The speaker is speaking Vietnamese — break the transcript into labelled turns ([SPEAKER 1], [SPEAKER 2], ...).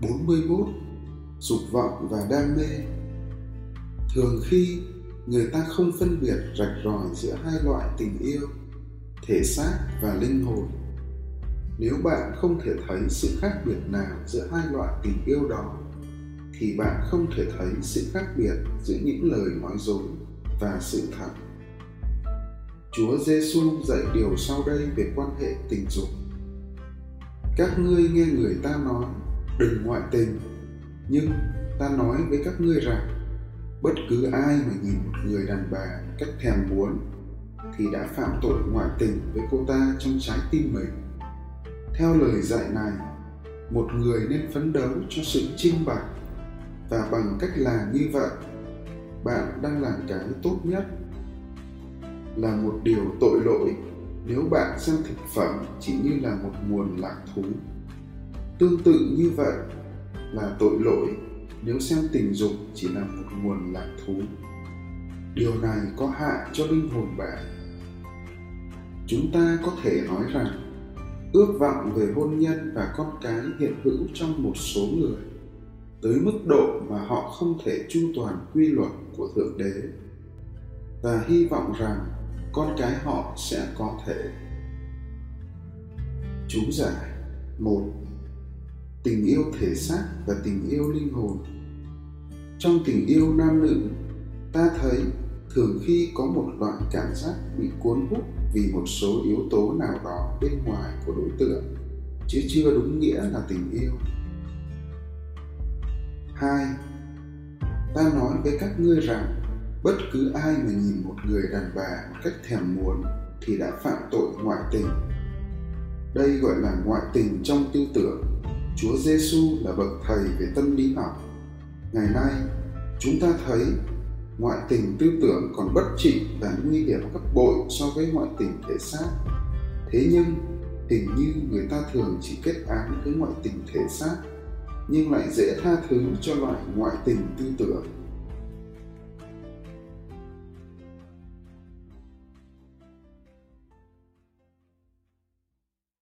[SPEAKER 1] 41. Dục vọng và đam mê Thường khi người ta không phân biệt rạch ròi giữa hai loại tình yêu, thể xác và linh hồn. Nếu bạn không thể thấy sự khác biệt nào giữa hai loại tình yêu đó, thì bạn không thể thấy sự khác biệt giữa những lời nói dối và sự thật. Chúa Giêsu dạy điều sau đây về quan hệ tình dục. Các ngươi nghe người ta nói đừng ngoại tình, nhưng ta nói với các ngươi rằng bất cứ ai mà nhìn một người đàn bà cách thèm muốn thì đã phạm tội ngoại tình với cô ta trong trái tim mình. Theo lời dạy này, một người nên phấn đấu cho sự trinh bạch và bằng cách làm như vậy, bạn đang làm cái tốt nhất. Là một điều tội lỗi nếu bạn xem thực phẩm chỉ như là một nguồn lạc thú tương tự như vậy là tội lỗi, nếu xem tình dục chỉ là một nguồn lạc thú. Điều này có hại cho linh hồn bạn. Chúng ta có thể nói rằng, ước vọng về hôn nhân và con cái hiện hữu trong một số người, tới mức độ mà họ không thể chu toàn quy luật của thượng đế. Và hy vọng rằng con cái họ sẽ có thể. Chú giải một tình yêu thể xác và tình yêu linh hồn. Trong tình yêu nam nữ, ta thấy thường khi có một loại cảm giác bị cuốn hút vì một số yếu tố nào đó bên ngoài của đối tượng, chứ chưa đúng nghĩa là tình yêu. Hai, ta nói với các ngươi rằng, bất cứ ai mà nhìn một người đàn bà một cách thèm muốn thì đã phạm tội ngoại tình. Đây gọi là ngoại tình trong tư tưởng chúa giêsu là bậc thầy về tâm lý học. Ngày nay, chúng ta thấy ngoại tình tư tưởng còn bất trị và nguy hiểm gấp bội so với ngoại tình thể xác. Thế nhưng, hình như người ta thường chỉ kết án với ngoại tình thể xác, nhưng lại dễ tha thứ cho loại ngoại tình tư tưởng.